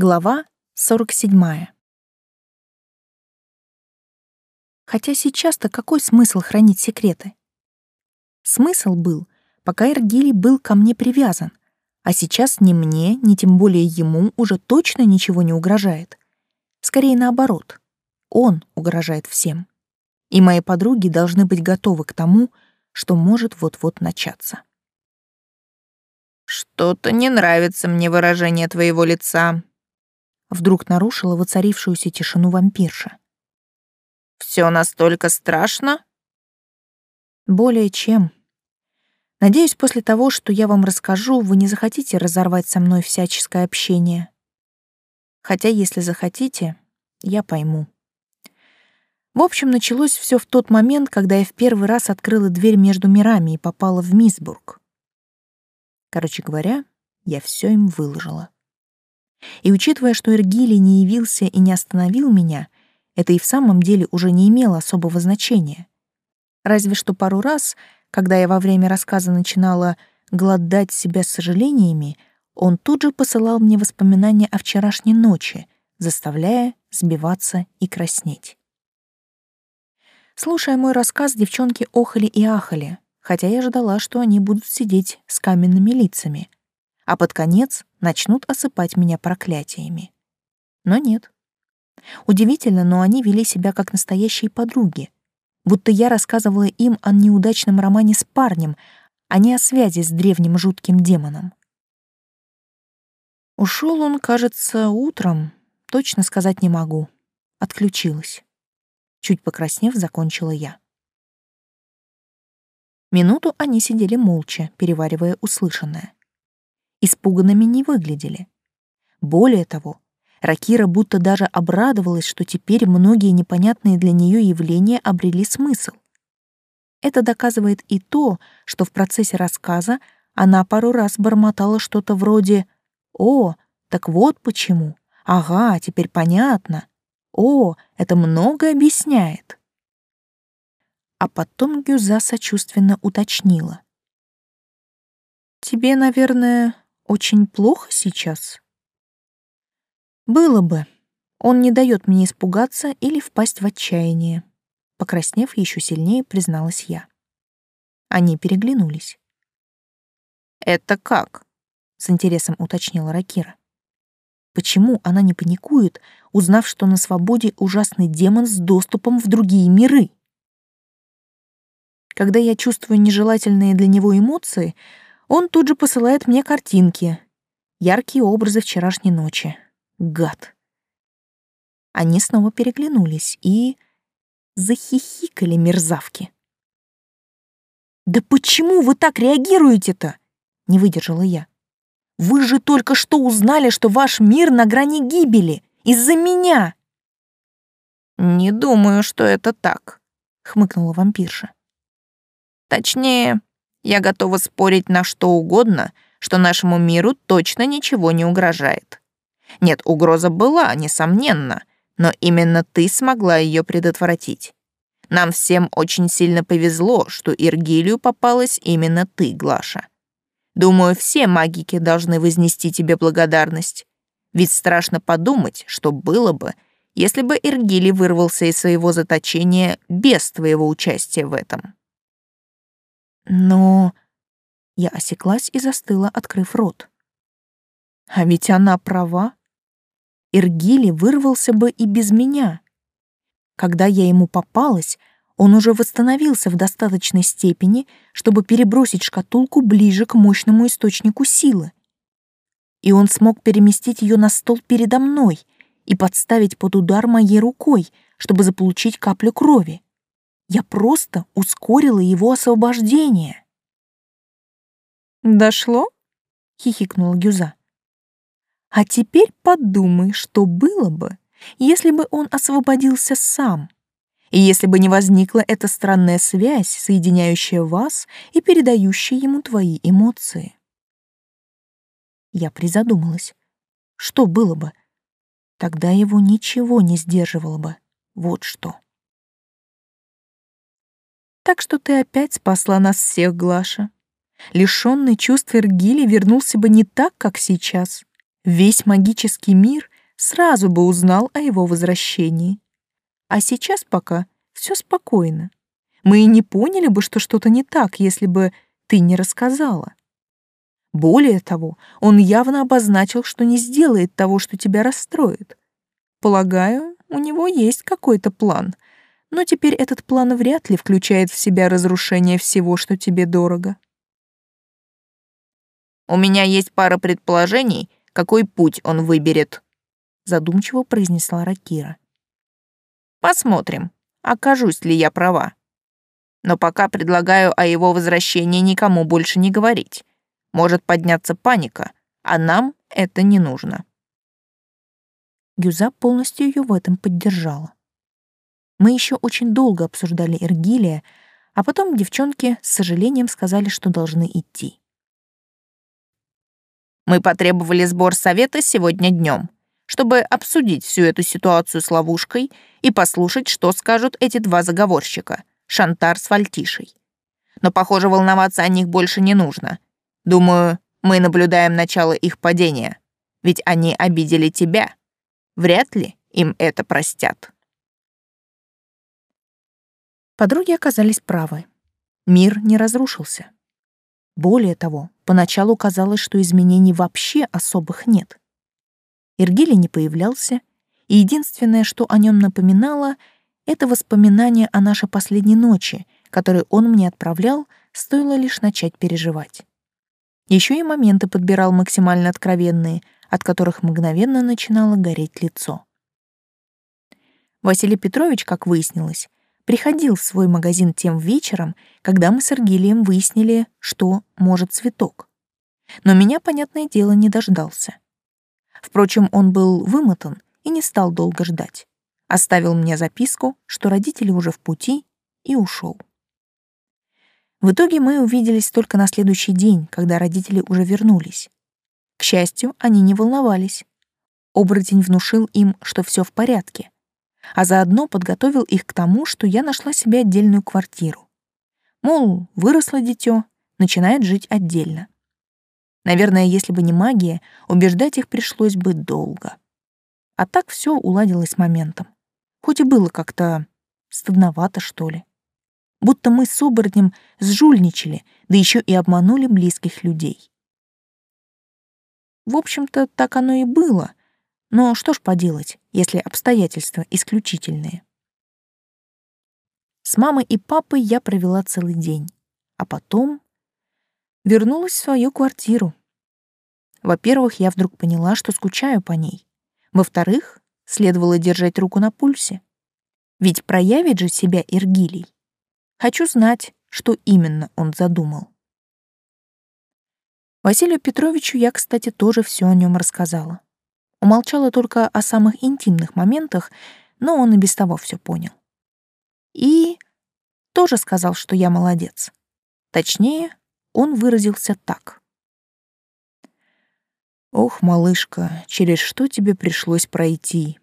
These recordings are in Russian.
Глава 47. Хотя сейчас-то какой смысл хранить секреты? Смысл был, пока Эргилий был ко мне привязан, а сейчас ни мне, ни тем более ему уже точно ничего не угрожает. Скорее наоборот, он угрожает всем. И мои подруги должны быть готовы к тому, что может вот-вот начаться. «Что-то не нравится мне выражение твоего лица», Вдруг нарушила воцарившуюся тишину вампирша. Все настолько страшно? Более чем. Надеюсь, после того, что я вам расскажу, вы не захотите разорвать со мной всяческое общение. Хотя, если захотите, я пойму. В общем, началось все в тот момент, когда я в первый раз открыла дверь между мирами и попала в Мисбург. Короче говоря, я все им выложила. И учитывая, что Эргилий не явился и не остановил меня, это и в самом деле уже не имело особого значения. Разве что пару раз, когда я во время рассказа начинала гладать себя сожалениями, он тут же посылал мне воспоминания о вчерашней ночи, заставляя сбиваться и краснеть. Слушая мой рассказ, девчонки охали и ахали, хотя я ждала, что они будут сидеть с каменными лицами — а под конец начнут осыпать меня проклятиями. Но нет. Удивительно, но они вели себя как настоящие подруги, будто я рассказывала им о неудачном романе с парнем, а не о связи с древним жутким демоном. Ушел он, кажется, утром, точно сказать не могу. Отключилась. Чуть покраснев, закончила я. Минуту они сидели молча, переваривая услышанное испуганными не выглядели. Более того, Ракира будто даже обрадовалась, что теперь многие непонятные для нее явления обрели смысл. Это доказывает и то, что в процессе рассказа она пару раз бормотала что-то вроде «О, так вот почему! Ага, теперь понятно! О, это многое объясняет!» А потом Гюза сочувственно уточнила. «Тебе, наверное, очень плохо сейчас? Было бы. Он не дает мне испугаться или впасть в отчаяние. Покраснев еще сильнее, призналась я. Они переглянулись. «Это как?» — с интересом уточнила Ракира. «Почему она не паникует, узнав, что на свободе ужасный демон с доступом в другие миры?» Когда я чувствую нежелательные для него эмоции, он тут же посылает мне картинки. Яркие образы вчерашней ночи. Гад. Они снова переглянулись и... захихикали мерзавки. «Да почему вы так реагируете-то?» — не выдержала я. «Вы же только что узнали, что ваш мир на грани гибели. Из-за меня!» «Не думаю, что это так», — хмыкнула вампирша. «Точнее, я готова спорить на что угодно, что нашему миру точно ничего не угрожает. Нет, угроза была, несомненно, но именно ты смогла ее предотвратить. Нам всем очень сильно повезло, что Иргилию попалась именно ты, Глаша. Думаю, все магики должны вознести тебе благодарность. Ведь страшно подумать, что было бы, если бы Иргили вырвался из своего заточения без твоего участия в этом. Но... Я осеклась и застыла, открыв рот. А ведь она права. Иргили вырвался бы и без меня. Когда я ему попалась, он уже восстановился в достаточной степени, чтобы перебросить шкатулку ближе к мощному источнику силы. И он смог переместить ее на стол передо мной и подставить под удар моей рукой, чтобы заполучить каплю крови. Я просто ускорила его освобождение. «Дошло?» — хихикнула Гюза. «А теперь подумай, что было бы, если бы он освободился сам, и если бы не возникла эта странная связь, соединяющая вас и передающая ему твои эмоции». Я призадумалась. Что было бы? Тогда его ничего не сдерживало бы. Вот что. Так что ты опять спасла нас всех, Глаша. Лишённый чувств Эргили вернулся бы не так, как сейчас. Весь магический мир сразу бы узнал о его возвращении. А сейчас пока все спокойно. Мы и не поняли бы, что что-то не так, если бы ты не рассказала. Более того, он явно обозначил, что не сделает того, что тебя расстроит. Полагаю, у него есть какой-то план, но теперь этот план вряд ли включает в себя разрушение всего, что тебе дорого. «У меня есть пара предположений, какой путь он выберет», задумчиво произнесла Ракира. «Посмотрим, окажусь ли я права. Но пока предлагаю о его возвращении никому больше не говорить может подняться паника, а нам это не нужно. Гюза полностью ее в этом поддержала. Мы еще очень долго обсуждали Эргилия, а потом девчонки с сожалением сказали, что должны идти. Мы потребовали сбор совета сегодня днем, чтобы обсудить всю эту ситуацию с ловушкой и послушать, что скажут эти два заговорщика — Шантар с Вальтишей. Но, похоже, волноваться о них больше не нужно. Думаю, мы наблюдаем начало их падения. Ведь они обидели тебя. Вряд ли им это простят. Подруги оказались правы. Мир не разрушился. Более того, поначалу казалось, что изменений вообще особых нет. Иргили не появлялся, и единственное, что о нем напоминало, это воспоминание о нашей последней ночи, которое он мне отправлял, стоило лишь начать переживать. Еще и моменты подбирал максимально откровенные, от которых мгновенно начинало гореть лицо. Василий Петрович, как выяснилось, приходил в свой магазин тем вечером, когда мы с Аргилием выяснили, что может цветок. Но меня, понятное дело, не дождался. Впрочем, он был вымотан и не стал долго ждать. Оставил мне записку, что родители уже в пути, и ушел. В итоге мы увиделись только на следующий день, когда родители уже вернулись. К счастью, они не волновались. Оборотень внушил им, что все в порядке, а заодно подготовил их к тому, что я нашла себе отдельную квартиру. Мол, выросло дитё, начинает жить отдельно. Наверное, если бы не магия, убеждать их пришлось бы долго. А так все уладилось моментом. Хоть и было как-то стыдновато, что ли будто мы с оборотнем сжульничали, да еще и обманули близких людей. В общем-то, так оно и было, но что ж поделать, если обстоятельства исключительные. С мамой и папой я провела целый день, а потом вернулась в свою квартиру. Во-первых, я вдруг поняла, что скучаю по ней. Во-вторых, следовало держать руку на пульсе. Ведь проявит же себя Иргилий. Хочу знать, что именно он задумал. Василию Петровичу я, кстати, тоже все о нем рассказала. Умолчала только о самых интимных моментах, но он и без того все понял. И тоже сказал, что я молодец. Точнее, он выразился так. «Ох, малышка, через что тебе пришлось пройти?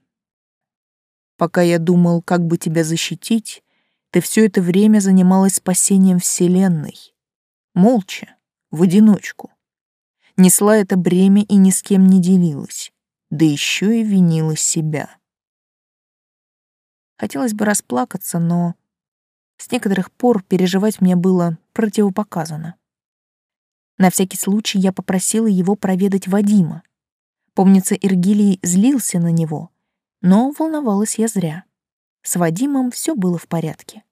Пока я думал, как бы тебя защитить, ты все это время занималась спасением Вселенной. Молча, в одиночку. Несла это бремя и ни с кем не делилась, да еще и винила себя. Хотелось бы расплакаться, но с некоторых пор переживать мне было противопоказано. На всякий случай я попросила его проведать Вадима. Помнится, Иргилий злился на него, но волновалась я зря. С Вадимом все было в порядке.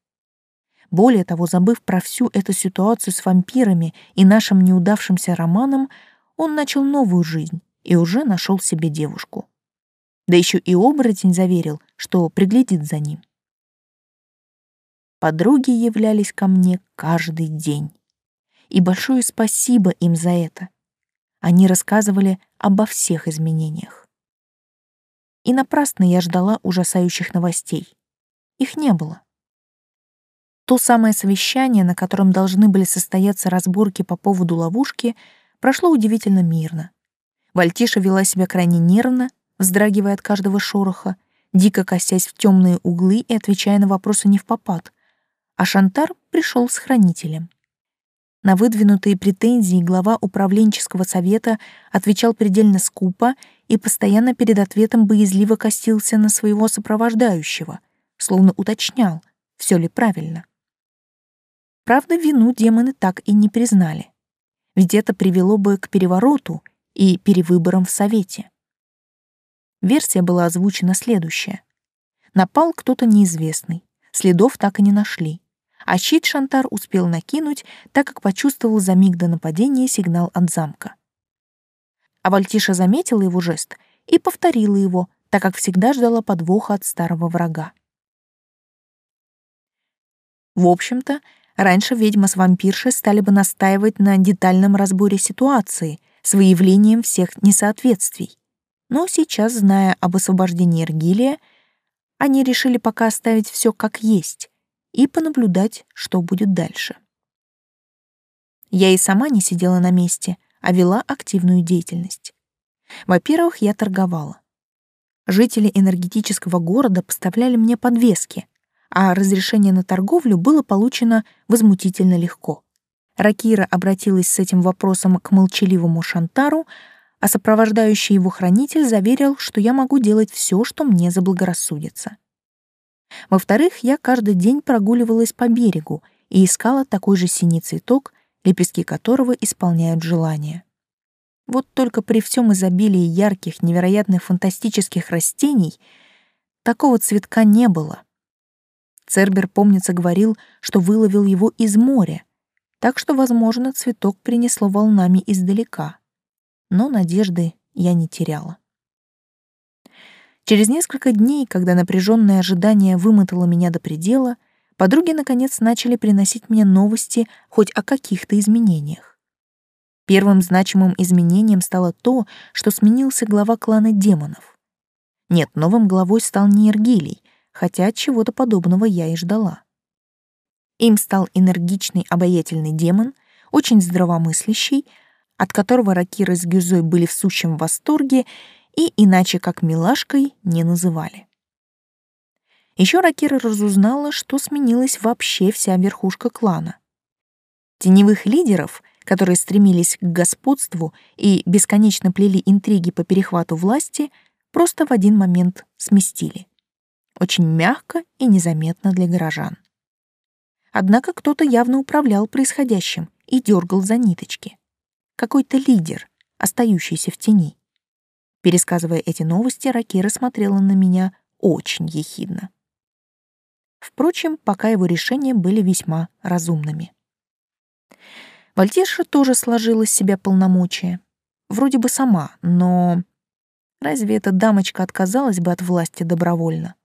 Более того, забыв про всю эту ситуацию с вампирами и нашим неудавшимся романом, он начал новую жизнь и уже нашел себе девушку. Да еще и оборотень заверил, что приглядит за ним. Подруги являлись ко мне каждый день. И большое спасибо им за это. Они рассказывали обо всех изменениях. И напрасно я ждала ужасающих новостей. Их не было. То самое совещание, на котором должны были состояться разборки по поводу ловушки, прошло удивительно мирно. Вальтиша вела себя крайне нервно, вздрагивая от каждого шороха, дико косясь в темные углы и отвечая на вопросы не в попад, а Шантар пришел с хранителем. На выдвинутые претензии глава управленческого совета отвечал предельно скупо и постоянно перед ответом боязливо косился на своего сопровождающего, словно уточнял, все ли правильно. Правда, вину демоны так и не признали, ведь это привело бы к перевороту и перевыборам в совете. Версия была озвучена следующая. Напал кто-то неизвестный, следов так и не нашли. А щит Шантар успел накинуть, так как почувствовал за миг до нападения сигнал от замка. А Вальтиша заметила его жест и повторила его, так как всегда ждала подвоха от старого врага. В общем-то, раньше ведьма с вампиршей стали бы настаивать на детальном разборе ситуации с выявлением всех несоответствий. Но сейчас, зная об освобождении Эргилия, они решили пока оставить все как есть и понаблюдать, что будет дальше. Я и сама не сидела на месте, а вела активную деятельность. Во-первых, я торговала. Жители энергетического города поставляли мне подвески, а разрешение на торговлю было получено возмутительно легко. Ракира обратилась с этим вопросом к молчаливому Шантару, а сопровождающий его хранитель заверил, что я могу делать все, что мне заблагорассудится. Во-вторых, я каждый день прогуливалась по берегу и искала такой же синий цветок, лепестки которого исполняют желания. Вот только при всем изобилии ярких, невероятных фантастических растений такого цветка не было. Цербер, помнится, говорил, что выловил его из моря, так что, возможно, цветок принесло волнами издалека но надежды я не теряла. Через несколько дней, когда напряженное ожидание вымотало меня до предела, подруги наконец начали приносить мне новости хоть о каких-то изменениях. Первым значимым изменением стало то, что сменился глава клана демонов. Нет, новым главой стал не Эргилий, хотя чего-то подобного я и ждала. Им стал энергичный обаятельный демон, очень здравомыслящий, от которого Ракира с Гюзой были в сущем восторге и иначе как милашкой не называли. Еще Ракира разузнала, что сменилась вообще вся верхушка клана. Теневых лидеров, которые стремились к господству и бесконечно плели интриги по перехвату власти, просто в один момент сместили. Очень мягко и незаметно для горожан. Однако кто-то явно управлял происходящим и дергал за ниточки какой-то лидер, остающийся в тени. Пересказывая эти новости, Ракира смотрела на меня очень ехидно. Впрочем, пока его решения были весьма разумными. Вальтирша тоже сложила с себя полномочия. Вроде бы сама, но... Разве эта дамочка отказалась бы от власти добровольно?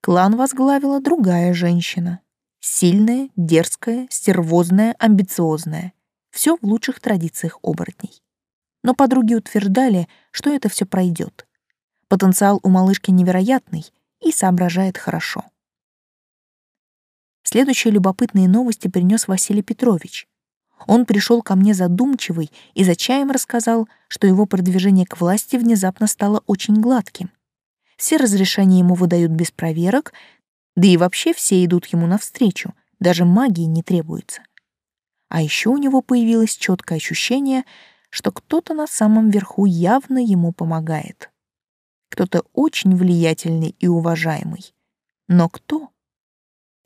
Клан возглавила другая женщина. Сильная, дерзкая, стервозная, амбициозная — все в лучших традициях оборотней. Но подруги утверждали, что это все пройдет. Потенциал у малышки невероятный и соображает хорошо. Следующие любопытные новости принес Василий Петрович. Он пришел ко мне задумчивый и за чаем рассказал, что его продвижение к власти внезапно стало очень гладким. Все разрешения ему выдают без проверок, да и вообще все идут ему навстречу, даже магии не требуется. А еще у него появилось четкое ощущение, что кто-то на самом верху явно ему помогает. Кто-то очень влиятельный и уважаемый. Но кто?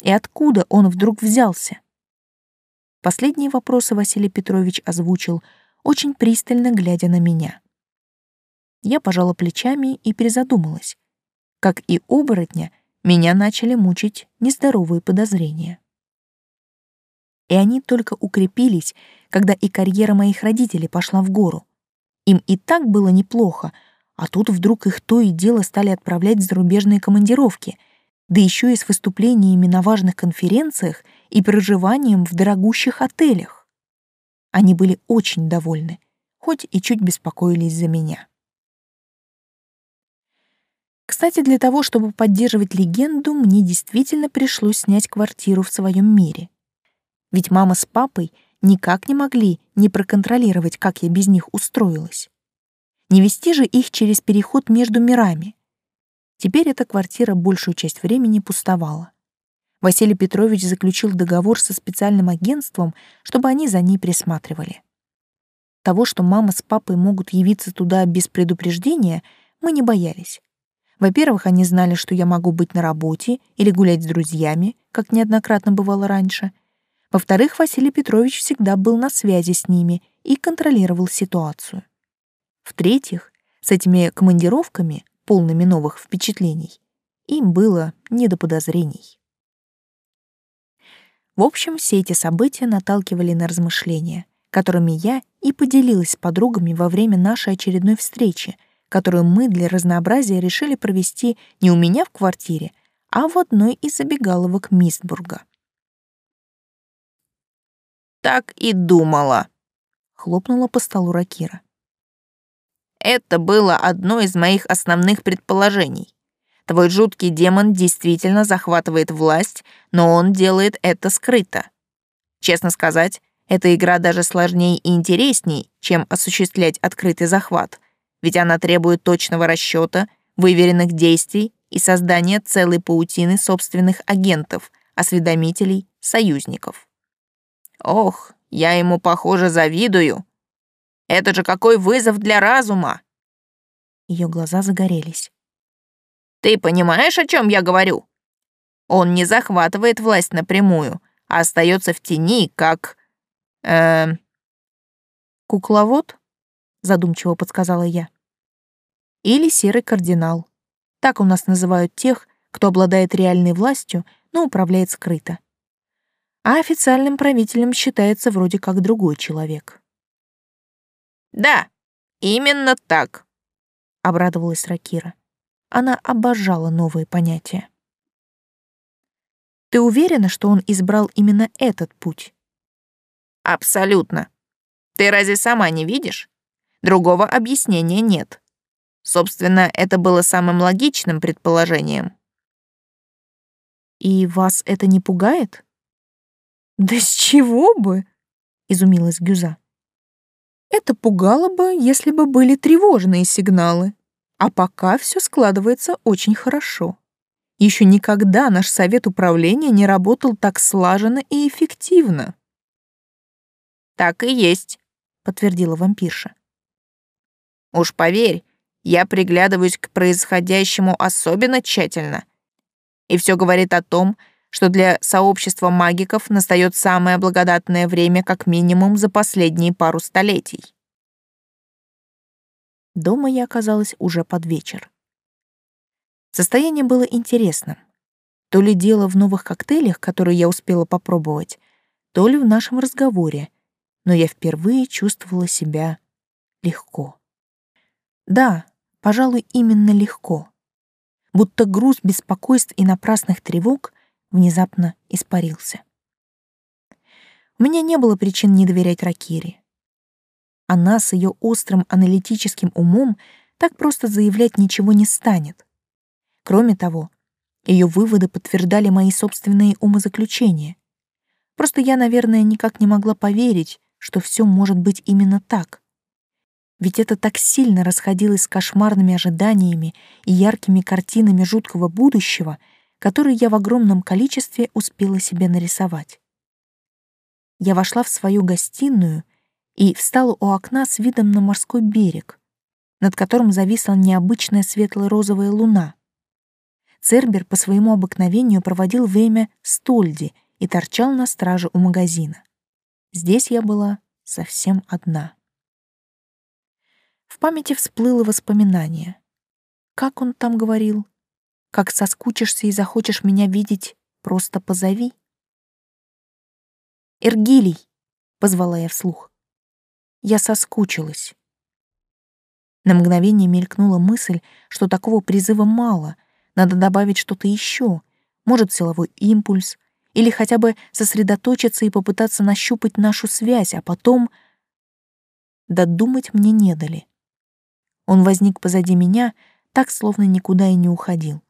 И откуда он вдруг взялся? Последние вопросы Василий Петрович озвучил, очень пристально глядя на меня. Я пожала плечами и призадумалась. Как и оборотня, меня начали мучить нездоровые подозрения и они только укрепились, когда и карьера моих родителей пошла в гору. Им и так было неплохо, а тут вдруг их то и дело стали отправлять в зарубежные командировки, да еще и с выступлениями на важных конференциях и проживанием в дорогущих отелях. Они были очень довольны, хоть и чуть беспокоились за меня. Кстати, для того, чтобы поддерживать легенду, мне действительно пришлось снять квартиру в своем мире — ведь мама с папой никак не могли не проконтролировать, как я без них устроилась. Не вести же их через переход между мирами. Теперь эта квартира большую часть времени пустовала. Василий Петрович заключил договор со специальным агентством, чтобы они за ней присматривали. Того, что мама с папой могут явиться туда без предупреждения, мы не боялись. Во-первых, они знали, что я могу быть на работе или гулять с друзьями, как неоднократно бывало раньше. Во-вторых, Василий Петрович всегда был на связи с ними и контролировал ситуацию. В-третьих, с этими командировками, полными новых впечатлений, им было не до подозрений. В общем, все эти события наталкивали на размышления, которыми я и поделилась с подругами во время нашей очередной встречи, которую мы для разнообразия решили провести не у меня в квартире, а в одной из забегаловок Мистбурга. «Так и думала», — хлопнула по столу Ракира. «Это было одно из моих основных предположений. Твой жуткий демон действительно захватывает власть, но он делает это скрыто. Честно сказать, эта игра даже сложнее и интересней, чем осуществлять открытый захват, ведь она требует точного расчета, выверенных действий и создания целой паутины собственных агентов, осведомителей, союзников. Ох, я ему, похоже, завидую. Это же какой вызов для разума! Ее глаза загорелись. Ты понимаешь, о чем я говорю? Он не захватывает власть напрямую, а остается в тени, как... Э... Кукловод? Задумчиво подсказала я. Или серый кардинал. Так у нас называют тех, кто обладает реальной властью, но управляет скрыто. А официальным правителем считается вроде как другой человек. «Да, именно так», — обрадовалась Ракира. Она обожала новые понятия. Ты уверена, что он избрал именно этот путь? Абсолютно. Ты разве сама не видишь? Другого объяснения нет. Собственно, это было самым логичным предположением. И вас это не пугает? Да с чего бы? изумилась Гюза. Это пугало бы, если бы были тревожные сигналы. А пока все складывается очень хорошо. Еще никогда наш совет управления не работал так слаженно и эффективно. Так и есть, подтвердила вампирша. Уж поверь, я приглядываюсь к происходящему особенно тщательно. И все говорит о том, что для сообщества магиков настает самое благодатное время как минимум за последние пару столетий. Дома я оказалась уже под вечер. Состояние было интересным. То ли дело в новых коктейлях, которые я успела попробовать, то ли в нашем разговоре, но я впервые чувствовала себя легко. Да, пожалуй, именно легко. Будто груз беспокойств и напрасных тревог внезапно испарился. У меня не было причин не доверять Ракире. Она с ее острым аналитическим умом так просто заявлять ничего не станет. Кроме того, ее выводы подтверждали мои собственные умозаключения. Просто я, наверное, никак не могла поверить, что все может быть именно так. Ведь это так сильно расходилось с кошмарными ожиданиями и яркими картинами жуткого будущего, которые я в огромном количестве успела себе нарисовать. Я вошла в свою гостиную и встала у окна с видом на морской берег, над которым зависла необычная светло-розовая луна. Цербер по своему обыкновению проводил время с Тольди и торчал на страже у магазина. Здесь я была совсем одна. В памяти всплыло воспоминание. Как он там говорил? Как соскучишься и захочешь меня видеть, просто позови. «Эргилий!» — позвала я вслух. Я соскучилась. На мгновение мелькнула мысль, что такого призыва мало, надо добавить что-то еще, может, силовой импульс, или хотя бы сосредоточиться и попытаться нащупать нашу связь, а потом... Додумать мне не дали. Он возник позади меня, так, словно никуда и не уходил.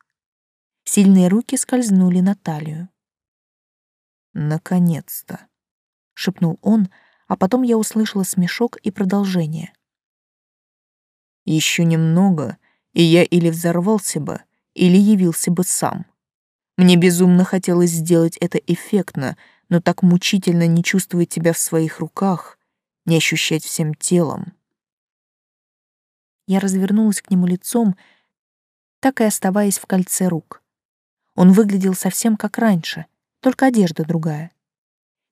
Сильные руки скользнули на талию. «Наконец-то!» — шепнул он, — а потом я услышала смешок и продолжение. Еще немного, и я или взорвался бы, или явился бы сам. Мне безумно хотелось сделать это эффектно, но так мучительно не чувствовать тебя в своих руках, не ощущать всем телом. Я развернулась к нему лицом, так и оставаясь в кольце рук. Он выглядел совсем как раньше, только одежда другая.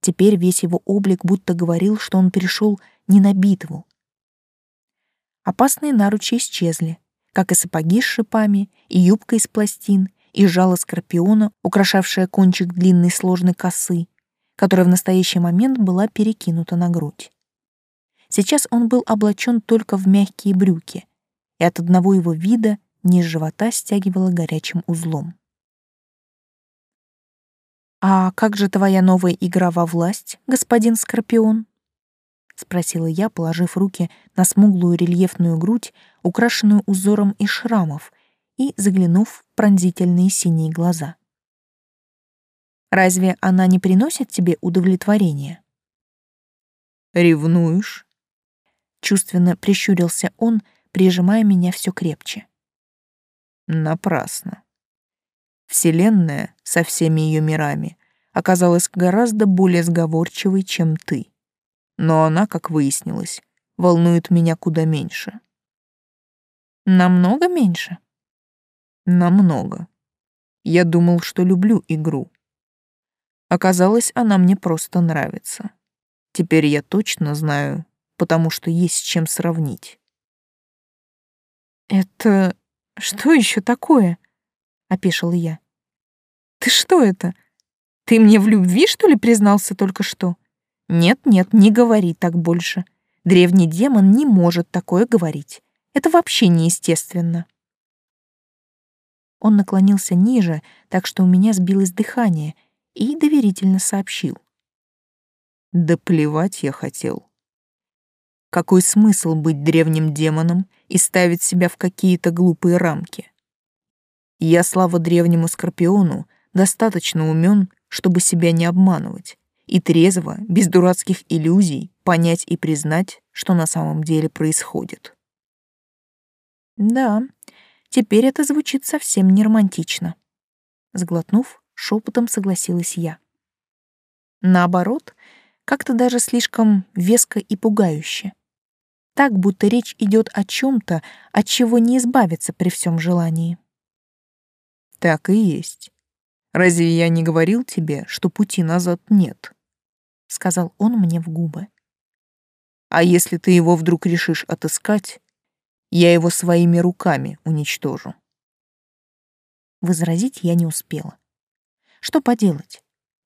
Теперь весь его облик будто говорил, что он перешел не на битву. Опасные наручи исчезли, как и сапоги с шипами, и юбка из пластин, и жало скорпиона, украшавшее кончик длинной сложной косы, которая в настоящий момент была перекинута на грудь. Сейчас он был облачен только в мягкие брюки, и от одного его вида низ живота стягивало горячим узлом. «А как же твоя новая игра во власть, господин Скорпион?» — спросила я, положив руки на смуглую рельефную грудь, украшенную узором из шрамов, и заглянув в пронзительные синие глаза. «Разве она не приносит тебе удовлетворения?» «Ревнуешь?» Чувственно прищурился он, прижимая меня все крепче. Напрасно. Вселенная со всеми ее мирами оказалась гораздо более сговорчивой, чем ты. Но она, как выяснилось, волнует меня куда меньше. Намного меньше? Намного. Я думал, что люблю игру. Оказалось, она мне просто нравится. Теперь я точно знаю, потому что есть с чем сравнить. «Это что еще такое?» — опешила я. «Ты что это? Ты мне в любви, что ли, признался только что? Нет-нет, не говори так больше. Древний демон не может такое говорить. Это вообще неестественно». Он наклонился ниже, так что у меня сбилось дыхание, и доверительно сообщил. «Да плевать я хотел. Какой смысл быть древним демоном и ставить себя в какие-то глупые рамки? Я, слава древнему Скорпиону, достаточно умен, чтобы себя не обманывать, и трезво, без дурацких иллюзий, понять и признать, что на самом деле происходит. Да, теперь это звучит совсем не романтично. Сглотнув, шепотом согласилась я. Наоборот, как-то даже слишком веско и пугающе. Так, будто речь идет о чем-то, от чего не избавиться при всем желании. Так и есть. Разве я не говорил тебе, что пути назад нет? Сказал он мне в губы. А если ты его вдруг решишь отыскать, я его своими руками уничтожу. Возразить я не успела. Что поделать?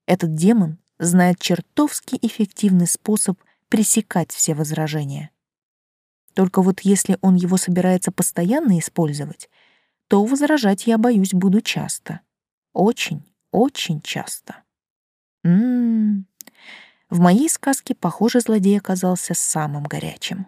Этот демон знает чертовски эффективный способ пресекать все возражения. Только вот если он его собирается постоянно использовать, то возражать я, боюсь, буду часто. Очень, очень часто. М -м -м. В моей сказке, похоже, злодей оказался самым горячим.